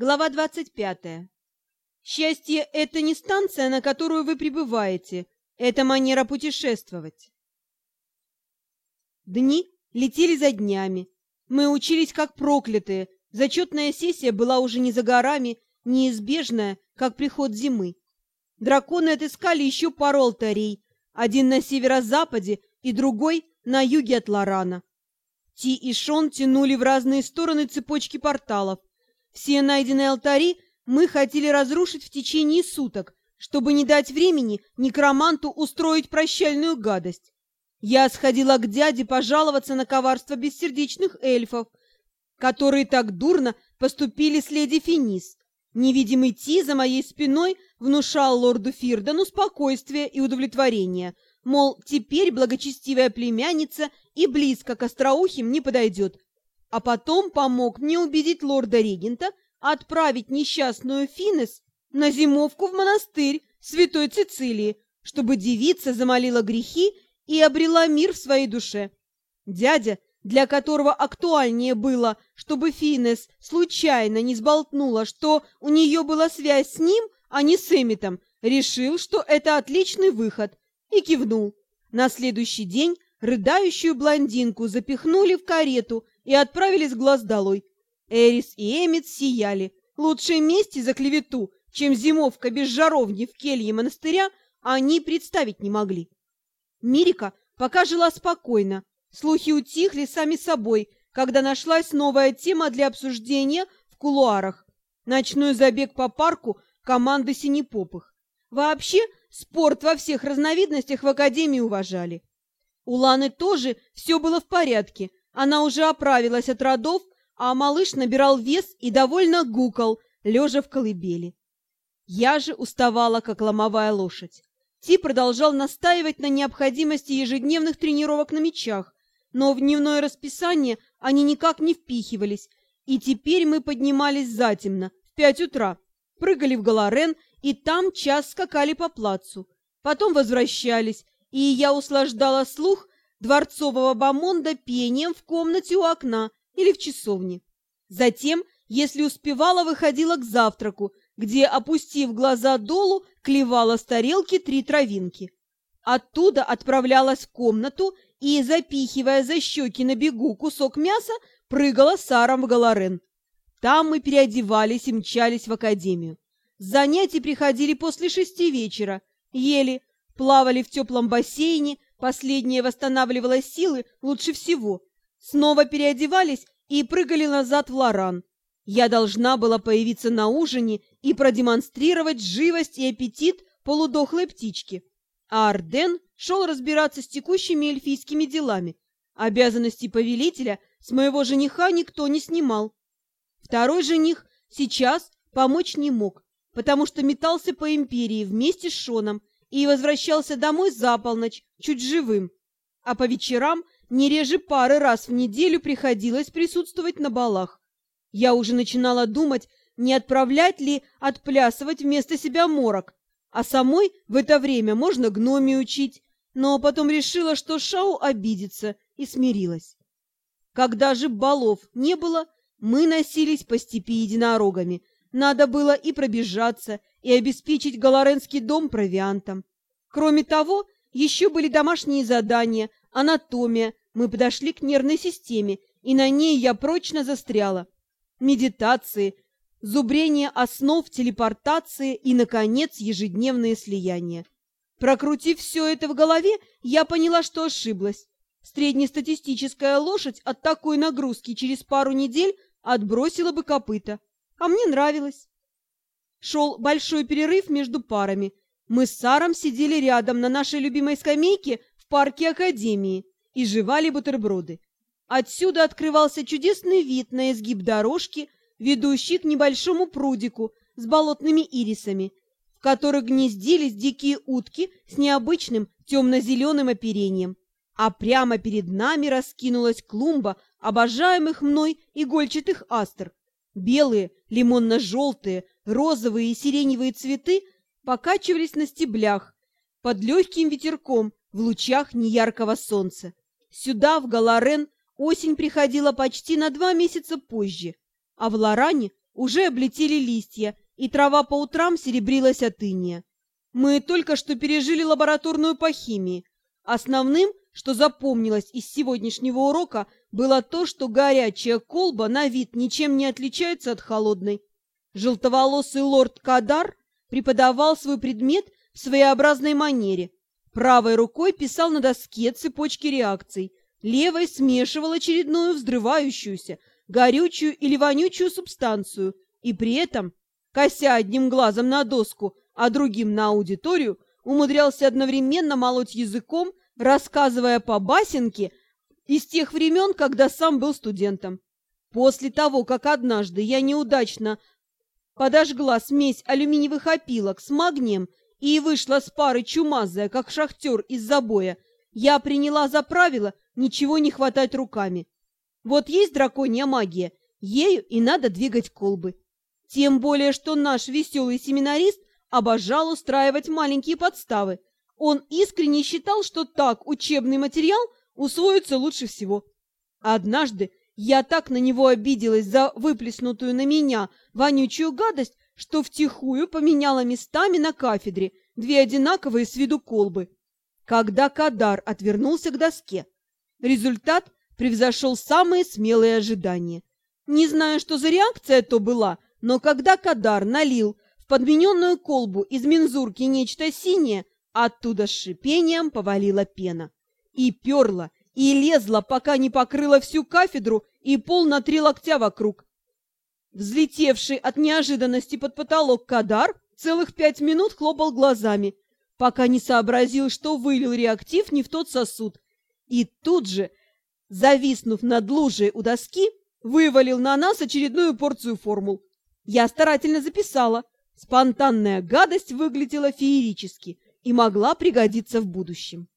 Глава 25. Счастье – это не станция, на которую вы прибываете, это манера путешествовать. Дни летели за днями. Мы учились как проклятые. Зачетная сессия была уже не за горами, неизбежная, как приход зимы. Драконы отыскали еще пару алтарей, один на северо-западе и другой на юге от Лорана. Ти и Шон тянули в разные стороны цепочки порталов. Все найденные алтари мы хотели разрушить в течение суток, чтобы не дать времени некроманту устроить прощальную гадость. Я сходила к дяде пожаловаться на коварство бессердечных эльфов, которые так дурно поступили с леди Финис. Невидимый Ти за моей спиной внушал лорду Фирдану спокойствие и удовлетворение, мол, теперь благочестивая племянница и близко к остроухим не подойдет. А потом помог мне убедить лорда-регента отправить несчастную Финес на зимовку в монастырь Святой Цицилии, чтобы девица замолила грехи и обрела мир в своей душе. Дядя, для которого актуальнее было, чтобы Финес случайно не сболтнула, что у нее была связь с ним, а не с Эмитом, решил, что это отличный выход, и кивнул. На следующий день рыдающую блондинку запихнули в карету и отправили с глаз долой. Эрис и Эмит сияли. Лучшей мести за клевету, чем зимовка без жаровни в келье монастыря, они представить не могли. Мирика пока жила спокойно. Слухи утихли сами собой, когда нашлась новая тема для обсуждения в кулуарах. Ночной забег по парку команды синепопых. Вообще, спорт во всех разновидностях в Академии уважали. У Ланы тоже все было в порядке. Она уже оправилась от родов, а малыш набирал вес и довольно гукал, лежа в колыбели. Я же уставала, как ломовая лошадь. Ти продолжал настаивать на необходимости ежедневных тренировок на мечах, но в дневное расписание они никак не впихивались, и теперь мы поднимались затемно, в пять утра, прыгали в Галарен и там час скакали по плацу. Потом возвращались, и я услаждала слух дворцового бомонда пением в комнате у окна или в часовне. Затем, если успевала, выходила к завтраку, где, опустив глаза долу, клевала с тарелки три травинки. Оттуда отправлялась в комнату и, запихивая за щеки на бегу кусок мяса, прыгала Саром в Галарен. Там мы переодевались и мчались в академию. Занятия приходили после шести вечера, ели, плавали в теплом бассейне, последнее восстанавливало силы лучше всего, снова переодевались и прыгали назад в Лоран. Я должна была появиться на ужине и продемонстрировать живость и аппетит полудохлой птички. А Арден шел разбираться с текущими эльфийскими делами. Обязанности повелителя с моего жениха никто не снимал. Второй жених сейчас помочь не мог, потому что метался по империи вместе с Шоном и возвращался домой за полночь, чуть живым. А по вечерам не реже пары раз в неделю приходилось присутствовать на балах. Я уже начинала думать, не отправлять ли отплясывать вместо себя морок, а самой в это время можно гноми учить, но потом решила, что Шау обидится, и смирилась. Когда же балов не было, мы носились по степи единорогами. Надо было и пробежаться, и обеспечить Галаренский дом провиантом. Кроме того, еще были домашние задания, анатомия. Мы подошли к нервной системе, и на ней я прочно застряла медитации, зубрение основ телепортации и, наконец, ежедневные слияния. Прокрутив все это в голове, я поняла, что ошиблась. Среднестатистическая лошадь от такой нагрузки через пару недель отбросила бы копыта. А мне нравилось. Шел большой перерыв между парами. Мы с Саром сидели рядом на нашей любимой скамейке в парке Академии и жевали бутерброды. Отсюда открывался чудесный вид на изгиб дорожки, ведущей к небольшому прудику с болотными ирисами, в которых гнездились дикие утки с необычным темно-зеленым оперением. А прямо перед нами раскинулась клумба обожаемых мной игольчатых астр. Белые, лимонно-желтые, розовые и сиреневые цветы покачивались на стеблях под легким ветерком в лучах неяркого солнца. Сюда, в Галарен, Осень приходила почти на два месяца позже, а в Лоране уже облетели листья, и трава по утрам серебрилась от иния. Мы только что пережили лабораторную по химии. Основным, что запомнилось из сегодняшнего урока, было то, что горячая колба на вид ничем не отличается от холодной. Желтоволосый лорд Кадар преподавал свой предмет в своеобразной манере. Правой рукой писал на доске цепочки реакций, левой смешивал очередную взрывающуюся, горючую или вонючую субстанцию, и при этом, кося одним глазом на доску, а другим на аудиторию, умудрялся одновременно молоть языком, рассказывая по басенке из тех времен, когда сам был студентом. После того, как однажды я неудачно подожгла смесь алюминиевых опилок с магнием и вышла с пары чумазая, как шахтер из забоя, я приняла за правило ничего не хватать руками. Вот есть драконья магия, ею и надо двигать колбы. Тем более, что наш веселый семинарист обожал устраивать маленькие подставы. Он искренне считал, что так учебный материал – усвоится лучше всего. Однажды я так на него обиделась за выплеснутую на меня вонючую гадость, что втихую поменяла местами на кафедре две одинаковые с виду колбы. Когда Кадар отвернулся к доске, результат превзошел самые смелые ожидания. Не знаю, что за реакция то была, но когда Кадар налил в подмененную колбу из мензурки нечто синее, оттуда с шипением повалила пена и перла, и лезла, пока не покрыла всю кафедру и пол на три локтя вокруг. Взлетевший от неожиданности под потолок Кадар целых пять минут хлопал глазами, пока не сообразил, что вылил реактив не в тот сосуд, и тут же, зависнув над лужей у доски, вывалил на нас очередную порцию формул. Я старательно записала. Спонтанная гадость выглядела феерически и могла пригодиться в будущем.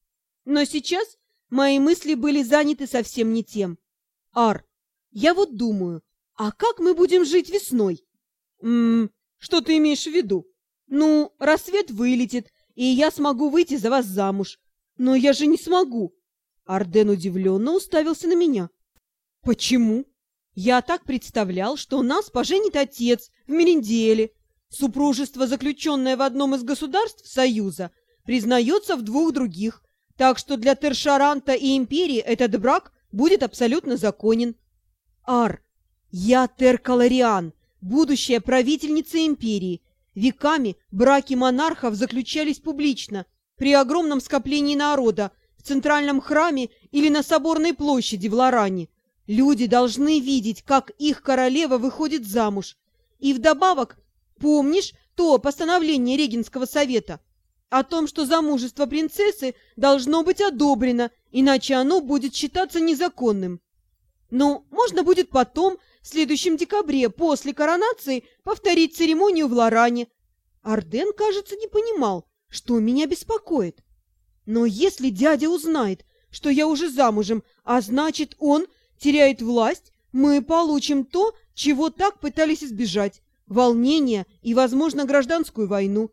Но сейчас мои мысли были заняты совсем не тем. Ар, я вот думаю, а как мы будем жить весной? Ммм, что ты имеешь в виду? Ну, рассвет вылетит, и я смогу выйти за вас замуж. Но я же не смогу. Арден удивленно уставился на меня. Почему? Я так представлял, что нас поженит отец в Меренделе. Супружество, заключенное в одном из государств Союза, признается в двух других – так что для Тершаранта и Империи этот брак будет абсолютно законен. Ар, я Теркалариан, будущая правительница Империи. Веками браки монархов заключались публично, при огромном скоплении народа, в центральном храме или на соборной площади в Лоране. Люди должны видеть, как их королева выходит замуж. И вдобавок, помнишь то постановление Регенского совета – о том, что замужество принцессы должно быть одобрено, иначе оно будет считаться незаконным. Но можно будет потом, в следующем декабре, после коронации, повторить церемонию в Лоране. Арден, кажется, не понимал, что меня беспокоит. Но если дядя узнает, что я уже замужем, а значит, он теряет власть, мы получим то, чего так пытались избежать – волнение и, возможно, гражданскую войну.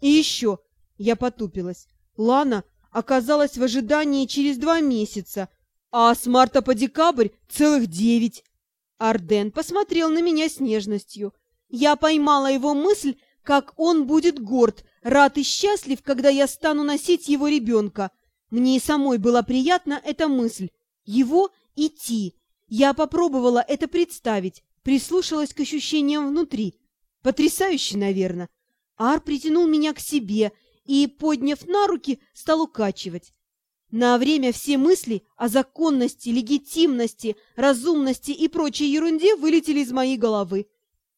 И еще – я потупилась. Лана оказалась в ожидании через два месяца, а с марта по декабрь целых девять. Арден посмотрел на меня с нежностью. Я поймала его мысль, как он будет горд, рад и счастлив, когда я стану носить его ребенка. Мне и самой была приятна эта мысль. Его идти. Я попробовала это представить, прислушалась к ощущениям внутри. Потрясающе, наверное. Ар притянул меня к себе — и, подняв на руки, стал укачивать. На время все мысли о законности, легитимности, разумности и прочей ерунде вылетели из моей головы.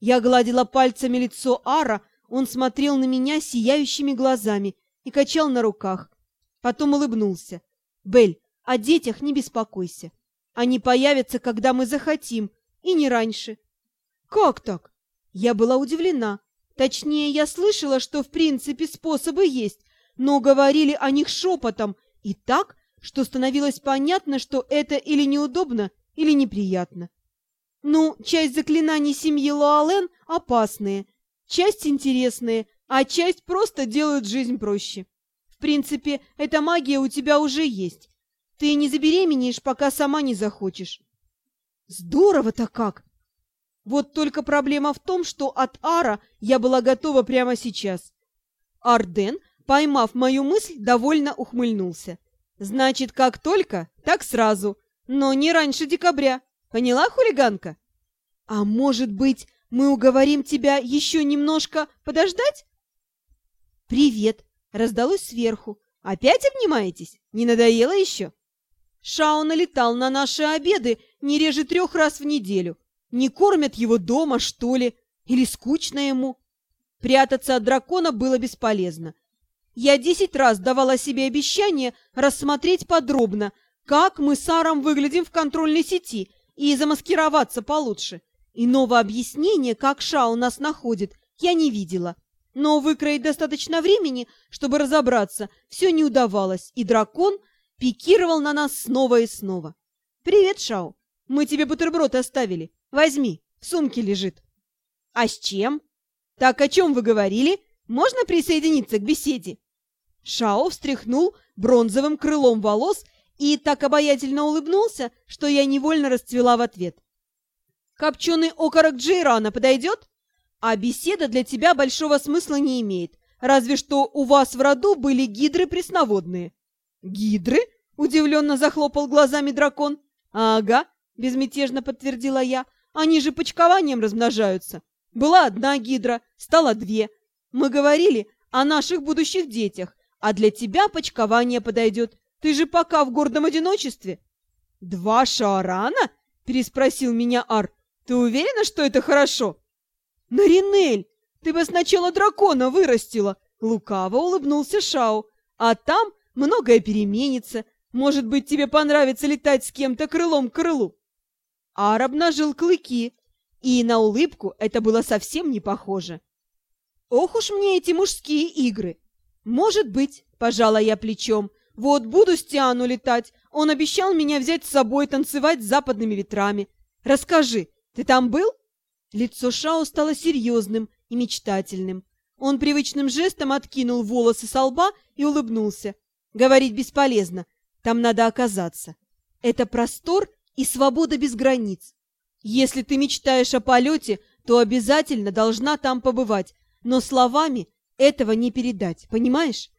Я гладила пальцами лицо Ара, он смотрел на меня сияющими глазами и качал на руках. Потом улыбнулся. «Бель, о детях не беспокойся. Они появятся, когда мы захотим, и не раньше». «Как так?» Я была удивлена. Точнее, я слышала, что в принципе способы есть, но говорили о них шепотом и так, что становилось понятно, что это или неудобно, или неприятно. Ну, часть заклинаний семьи Луален опасные, часть интересные, а часть просто делают жизнь проще. В принципе, эта магия у тебя уже есть. Ты не забеременеешь, пока сама не захочешь. Здорово-то как! Вот только проблема в том, что от Ара я была готова прямо сейчас. Арден, поймав мою мысль, довольно ухмыльнулся. Значит, как только, так сразу, но не раньше декабря. Поняла, хулиганка? А может быть, мы уговорим тебя еще немножко подождать? Привет, раздалось сверху. Опять обнимаетесь? Не надоело еще? Шао налетал на наши обеды не реже трех раз в неделю. Не кормят его дома, что ли? Или скучно ему? Прятаться от дракона было бесполезно. Я десять раз давала себе обещание рассмотреть подробно, как мы с Аром выглядим в контрольной сети, и замаскироваться получше. Иного объяснения, как Шао нас находит, я не видела. Но выкроить достаточно времени, чтобы разобраться, все не удавалось, и дракон пикировал на нас снова и снова. «Привет, Шао. Мы тебе бутерброд оставили. Возьми, в сумке лежит». «А с чем?» «Так о чем вы говорили? Можно присоединиться к беседе?» Шао встряхнул бронзовым крылом волос и так обаятельно улыбнулся, что я невольно расцвела в ответ. «Копченый окорок Джейрана подойдет? А беседа для тебя большого смысла не имеет, разве что у вас в роду были гидры пресноводные». «Гидры?» — удивленно захлопал глазами дракон. «Ага», — безмятежно подтвердила я, — «они же почкованием размножаются. Была одна гидра, стало две. Мы говорили о наших будущих детях, а для тебя почкование подойдет. Ты же пока в гордом одиночестве. Два шарана? Переспросил меня Ар. Ты уверена, что это хорошо? Наринель, ты бы сначала дракона вырастила. Лукаво улыбнулся Шау. А там многое переменится. Может быть, тебе понравится летать с кем-то крылом к крылу. Ар обнажил клыки, и на улыбку это было совсем не похоже. Ох уж мне эти мужские игры! Может быть, пожала я плечом, вот буду с Тиану летать. Он обещал меня взять с собой танцевать с западными ветрами. Расскажи, ты там был? Лицо Шао стало серьезным и мечтательным. Он привычным жестом откинул волосы со лба и улыбнулся. Говорить бесполезно, там надо оказаться. Это простор и свобода без границ. Если ты мечтаешь о полете, то обязательно должна там побывать, но словами этого не передать, понимаешь?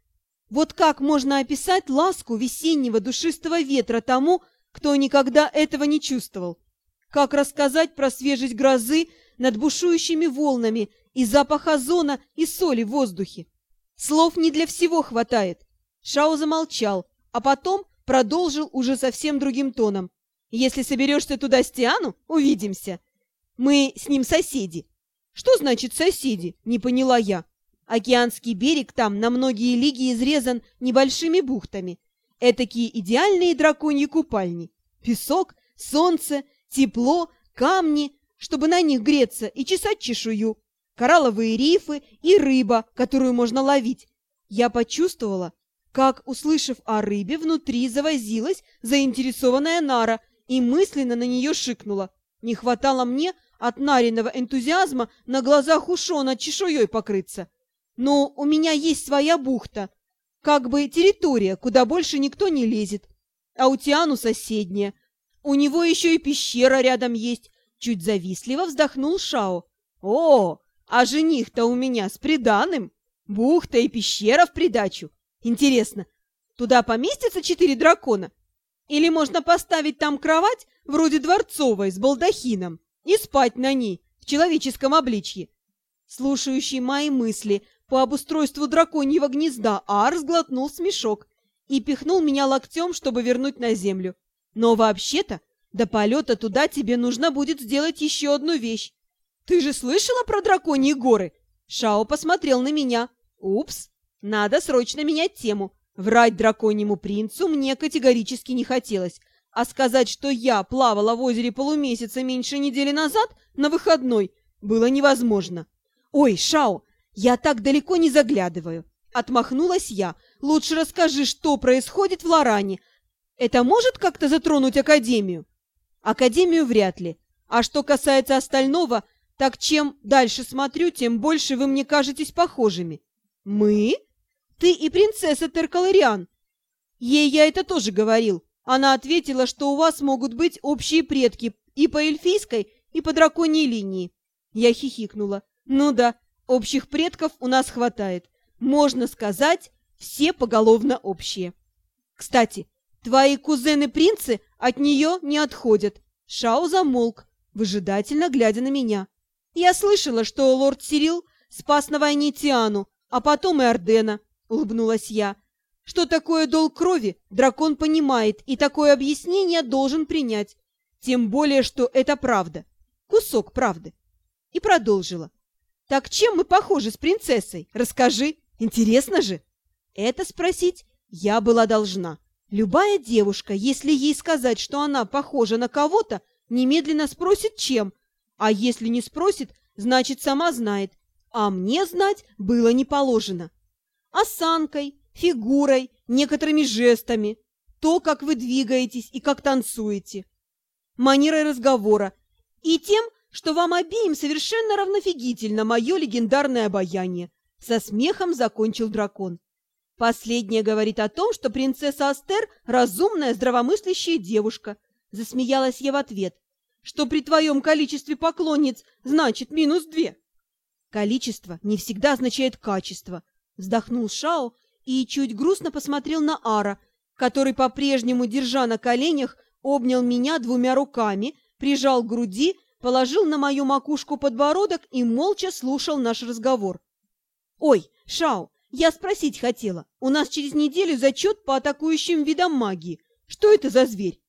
Вот как можно описать ласку весеннего душистого ветра тому, кто никогда этого не чувствовал? Как рассказать про свежесть грозы над бушующими волнами и запах озона и соли в воздухе? Слов не для всего хватает. Шао замолчал, а потом продолжил уже совсем другим тоном. Если соберешься туда с Тиану, увидимся. Мы с ним соседи. Что значит соседи? Не поняла я. Океанский берег там на многие лиги изрезан небольшими бухтами. Этакие идеальные драконьи купальни. Песок, солнце, тепло, камни, чтобы на них греться и чесать чешую. Коралловые рифы и рыба, которую можно ловить. Я почувствовала, как, услышав о рыбе, внутри завозилась заинтересованная Нара и мысленно на нее шикнула. Не хватало мне от Нариного энтузиазма на глазах у Шона чешуей покрыться. Но у меня есть своя бухта, как бы территория, куда больше никто не лезет. А у Тиану соседняя. У него еще и пещера рядом есть. Чуть завистливо вздохнул Шао. О, а жених-то у меня с приданым. Бухта и пещера в придачу. Интересно, туда поместятся четыре дракона? Или можно поставить там кровать, вроде дворцовой, с балдахином, и спать на ней, в человеческом обличье. Слушающий мои мысли по обустройству драконьего гнезда, Ар сглотнул смешок и пихнул меня локтем, чтобы вернуть на землю. Но вообще-то, до полета туда тебе нужно будет сделать еще одну вещь. Ты же слышала про драконьи горы? Шао посмотрел на меня. Упс, надо срочно менять тему. Врать драконьему принцу мне категорически не хотелось, а сказать, что я плавала в озере полумесяца меньше недели назад на выходной, было невозможно. «Ой, Шао, я так далеко не заглядываю!» Отмахнулась я. «Лучше расскажи, что происходит в Лоране. Это может как-то затронуть Академию?» «Академию вряд ли. А что касается остального, так чем дальше смотрю, тем больше вы мне кажетесь похожими». «Мы?» Ты и принцесса Теркалариан. Ей я это тоже говорил. Она ответила, что у вас могут быть общие предки и по эльфийской, и по драконьей линии. Я хихикнула. Ну да, общих предков у нас хватает. Можно сказать, все поголовно общие. Кстати, твои кузены-принцы от нее не отходят. Шао замолк, выжидательно глядя на меня. Я слышала, что лорд Сирил спас на войне Тиану, а потом и Ордена, улыбнулась я. Что такое долг крови, дракон понимает, и такое объяснение должен принять. Тем более, что это правда. Кусок правды. И продолжила. Так чем мы похожи с принцессой? Расскажи. Интересно же. Это спросить я была должна. Любая девушка, если ей сказать, что она похожа на кого-то, немедленно спросит, чем. А если не спросит, значит, сама знает. А мне знать было не положено. Осанкой, фигурой, некоторыми жестами, то, как вы двигаетесь и как танцуете, манерой разговора и тем, что вам обеим совершенно равнофигительно мое легендарное обаяние. Со смехом закончил дракон. Последнее говорит о том, что принцесса Астер – разумная, здравомыслящая девушка. Засмеялась я в ответ. Что при твоем количестве поклонниц значит минус две. Количество не всегда означает качество. Вздохнул Шао и чуть грустно посмотрел на Ара, который, по-прежнему, держа на коленях, обнял меня двумя руками, прижал к груди, положил на мою макушку подбородок и молча слушал наш разговор. «Ой, Шао, я спросить хотела. У нас через неделю зачет по атакующим видам магии. Что это за зверь?»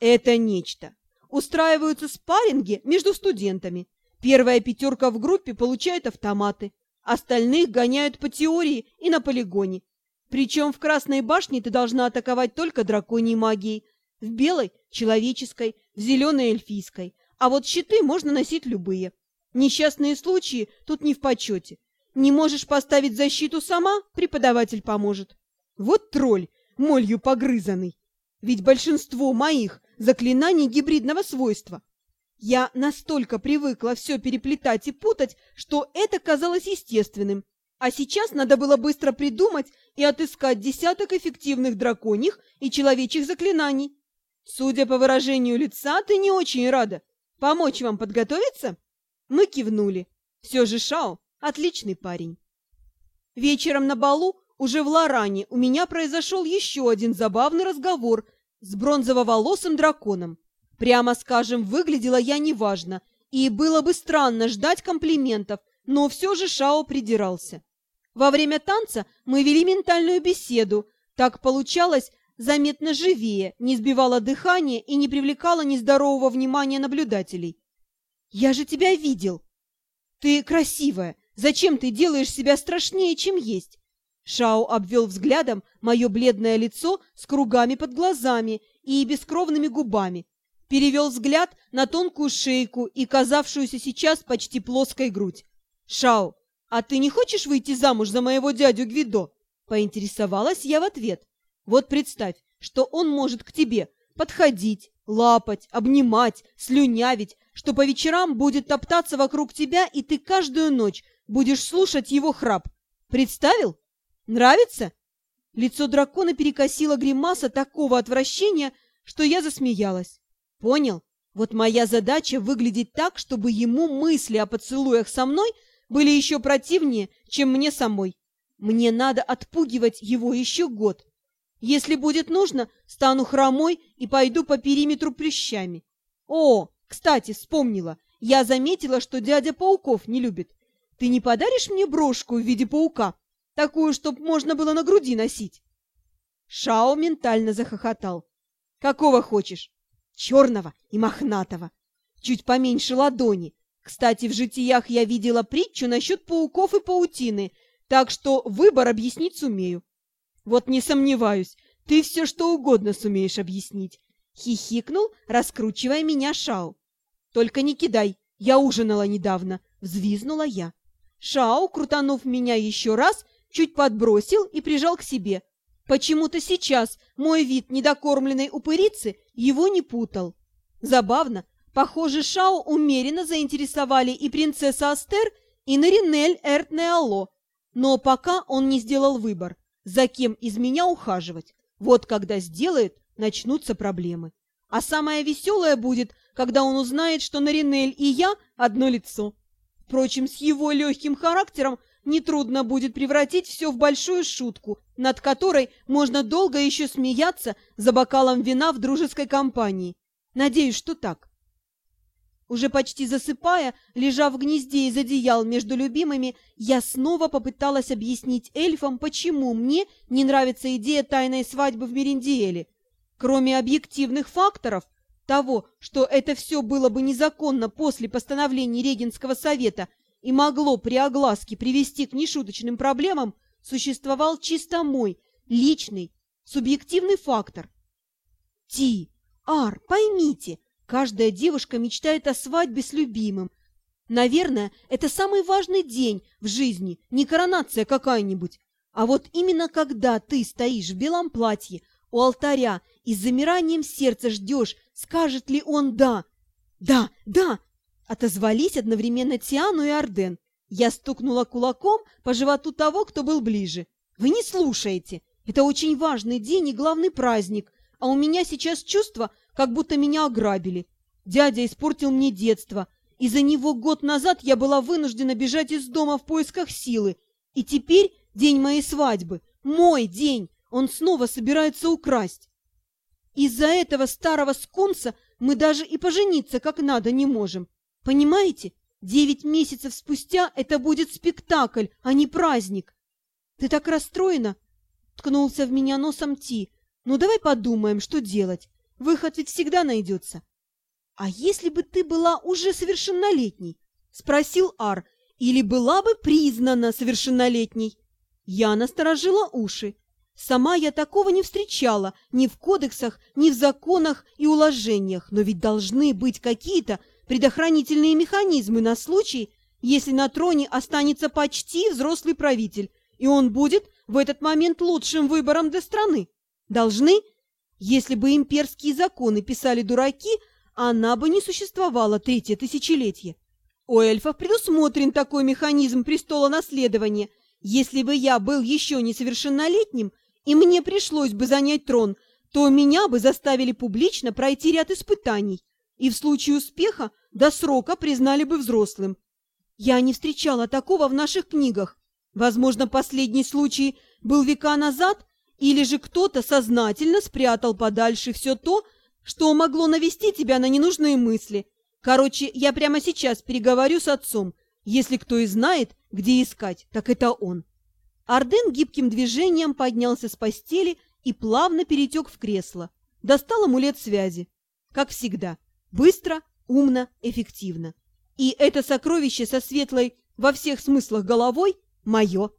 «Это нечто. Устраиваются спарринги между студентами. Первая пятерка в группе получает автоматы, Остальных гоняют по теории и на полигоне. Причем в Красной башне ты должна атаковать только драконьей магией, в белой – человеческой, в зеленой – эльфийской. А вот щиты можно носить любые. Несчастные случаи тут не в почете. Не можешь поставить защиту сама – преподаватель поможет. Вот тролль, молью погрызанный. Ведь большинство моих заклинаний гибридного свойства. Я настолько привыкла все переплетать и путать, что это казалось естественным. А сейчас надо было быстро придумать и отыскать десяток эффективных драконьих и человечьих заклинаний. Судя по выражению лица, ты не очень рада. Помочь вам подготовиться? Мы кивнули. Все же Шао – отличный парень. Вечером на балу, уже в Лоране, у меня произошел еще один забавный разговор с бронзово-волосым драконом. Прямо скажем, выглядела я неважно, и было бы странно ждать комплиментов, но все же Шао придирался. Во время танца мы вели ментальную беседу, так получалось заметно живее, не сбивало дыхание и не привлекало нездорового внимания наблюдателей. «Я же тебя видел!» «Ты красивая! Зачем ты делаешь себя страшнее, чем есть?» Шао обвел взглядом мое бледное лицо с кругами под глазами и бескровными губами, перевел взгляд на тонкую шейку и казавшуюся сейчас почти плоской грудь. «Шао, а ты не хочешь выйти замуж за моего дядю Гвидо?» Поинтересовалась я в ответ. «Вот представь, что он может к тебе подходить, лапать, обнимать, слюнявить, что по вечерам будет топтаться вокруг тебя, и ты каждую ночь будешь слушать его храп. Представил? Нравится?» Лицо дракона перекосило гримаса такого отвращения, что я засмеялась. Понял? Вот моя задача выглядеть так, чтобы ему мысли о поцелуях со мной были еще противнее, чем мне самой. Мне надо отпугивать его еще год. Если будет нужно, стану хромой и пойду по периметру прыщами. О, кстати, вспомнила. Я заметила, что дядя пауков не любит. Ты не подаришь мне брошку в виде паука? Такую, чтоб можно было на груди носить? Шао ментально захохотал. Какого хочешь? Черного и мохнатого, чуть поменьше ладони. Кстати, в житиях я видела притчу насчет пауков и паутины, так что выбор объяснить сумею. Вот не сомневаюсь, ты все что угодно сумеешь объяснить. Хихикнул, раскручивая меня Шау. Только не кидай, я ужинала недавно, взвизнула я. Шау, крутанув меня еще раз, чуть подбросил и прижал к себе. Почему-то сейчас мой вид недокормленной упырицы его не путал. Забавно, похоже, Шао умеренно заинтересовали и принцесса Астер, и Наринель Эртнеало, но пока он не сделал выбор, за кем из меня ухаживать. Вот когда сделает, начнутся проблемы. А самое веселое будет, когда он узнает, что Наринель и я одно лицо. Впрочем, с его легким характером нетрудно будет превратить все в большую шутку, над которой можно долго еще смеяться за бокалом вина в дружеской компании. Надеюсь, что так. Уже почти засыпая, лежа в гнезде из одеял между любимыми, я снова попыталась объяснить эльфам, почему мне не нравится идея тайной свадьбы в Мериндиэле. Кроме объективных факторов, того, что это все было бы незаконно после постановления Регенского совета и могло при огласке привести к нешуточным проблемам, существовал чисто мой, личный, субъективный фактор. Ти, Ар, поймите, Каждая девушка мечтает о свадьбе с любимым. Наверное, это самый важный день в жизни, не коронация какая-нибудь. А вот именно когда ты стоишь в белом платье у алтаря и с замиранием сердца ждешь, скажет ли он «да». «Да, да!» Отозвались одновременно Тиану и Арден. Я стукнула кулаком по животу того, кто был ближе. «Вы не слушаете. Это очень важный день и главный праздник, а у меня сейчас чувство, как будто меня ограбили. Дядя испортил мне детство. Из-за него год назад я была вынуждена бежать из дома в поисках силы. И теперь день моей свадьбы. Мой день. Он снова собирается украсть. Из-за этого старого скунса мы даже и пожениться как надо не можем. Понимаете? Девять месяцев спустя это будет спектакль, а не праздник. Ты так расстроена? Ткнулся в меня носом Ти. Ну давай подумаем, что делать. Выход ведь всегда найдется. А если бы ты была уже совершеннолетней? Спросил Ар. Или была бы признана совершеннолетней? Я насторожила уши. Сама я такого не встречала ни в кодексах, ни в законах и уложениях, но ведь должны быть какие-то предохранительные механизмы на случай, если на троне останется почти взрослый правитель, и он будет в этот момент лучшим выбором для страны. Должны? Если бы имперские законы писали дураки, она бы не существовала третье тысячелетие. У эльфов предусмотрен такой механизм престола наследования. Если бы я был еще несовершеннолетним, и мне пришлось бы занять трон, то меня бы заставили публично пройти ряд испытаний, и в случае успеха до срока признали бы взрослым. Я не встречала такого в наших книгах. Возможно, последний случай был века назад, или же кто-то сознательно спрятал подальше все то, что могло навести тебя на ненужные мысли. Короче, я прямо сейчас переговорю с отцом. Если кто и знает, где искать, так это он. Арден гибким движением поднялся с постели и плавно перетек в кресло. Достал амулет связи. Как всегда. Быстро, умно, эффективно. И это сокровище со светлой во всех смыслах головой мое.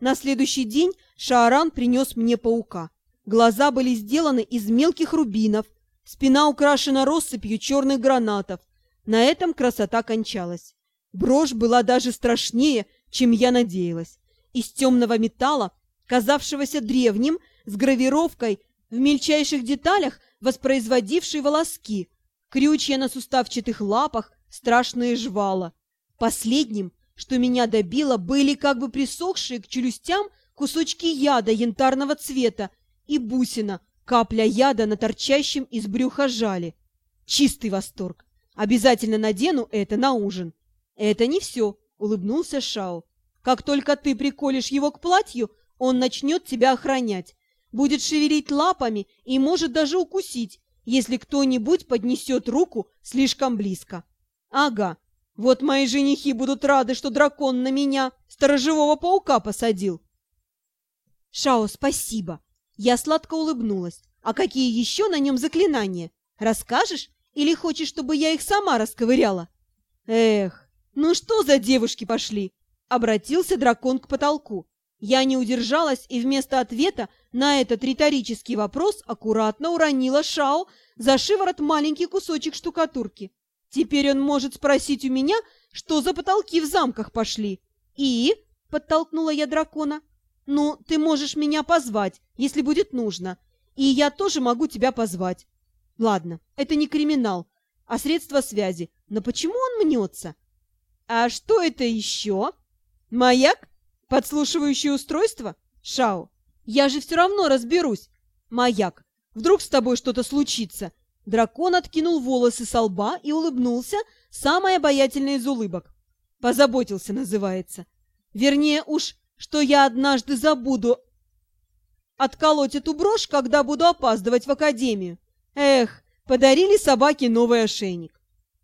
На следующий день Шааран принес мне паука. Глаза были сделаны из мелких рубинов, спина украшена россыпью черных гранатов. На этом красота кончалась. Брошь была даже страшнее, чем я надеялась. Из темного металла, казавшегося древним, с гравировкой, в мельчайших деталях воспроизводившей волоски, крючья на суставчатых лапах, страшные жвала. Последним что меня добило, были как бы присохшие к челюстям кусочки яда янтарного цвета и бусина, капля яда на торчащем из брюха жале. Чистый восторг. Обязательно надену это на ужин. Это не все, улыбнулся Шао. Как только ты приколешь его к платью, он начнет тебя охранять. Будет шевелить лапами и может даже укусить, если кто-нибудь поднесет руку слишком близко. Ага, вот мои женихи будут рады, что дракон на меня сторожевого паука посадил. Шао, спасибо. Я сладко улыбнулась. А какие еще на нем заклинания? Расскажешь? Или хочешь, чтобы я их сама расковыряла? Эх, ну что за девушки пошли? Обратился дракон к потолку. Я не удержалась и вместо ответа на этот риторический вопрос аккуратно уронила Шао за шиворот маленький кусочек штукатурки. Теперь он может спросить у меня, что за потолки в замках пошли. И, — подтолкнула я дракона, — ну, ты можешь меня позвать, если будет нужно. И я тоже могу тебя позвать. Ладно, это не криминал, а средство связи. Но почему он мнется? А что это еще? Маяк? Подслушивающее устройство? Шао, я же все равно разберусь. Маяк, вдруг с тобой что-то случится? Дракон откинул волосы со лба и улыбнулся, самой обаятельной из улыбок. Позаботился, называется. Вернее уж, что я однажды забуду отколоть эту брошь, когда буду опаздывать в академию. Эх, подарили собаке новый ошейник.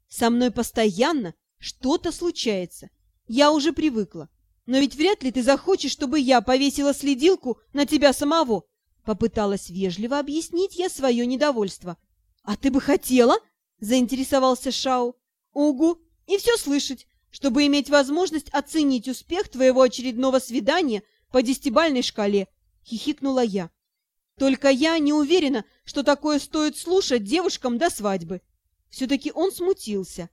Со мной постоянно что-то случается. Я уже привыкла. Но ведь вряд ли ты захочешь, чтобы я повесила следилку на тебя самого. Попыталась вежливо объяснить я свое недовольство. «А ты бы хотела?» — заинтересовался Шау. «Угу, и все слышать, чтобы иметь возможность оценить успех твоего очередного свидания по десятибальной шкале», — хихикнула я. «Только я не уверена, что такое стоит слушать девушкам до свадьбы». Все-таки он смутился.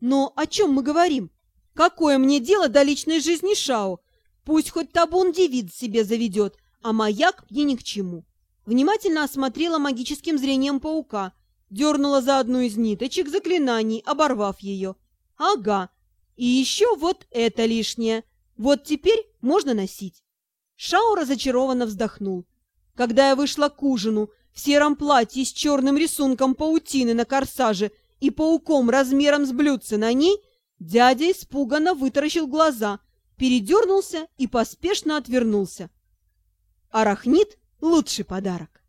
«Но о чем мы говорим? Какое мне дело до личной жизни Шао? Пусть хоть табун девиц себе заведет, а маяк мне ни к чему». Внимательно осмотрела магическим зрением паука, дернула за одну из ниточек заклинаний, оборвав ее. «Ага, и еще вот это лишнее. Вот теперь можно носить». Шао разочарованно вздохнул. Когда я вышла к ужину в сером платье с черным рисунком паутины на корсаже и пауком размером с блюдце на ней, дядя испуганно вытаращил глаза, передернулся и поспешно отвернулся. Арахнит Лучший подарок.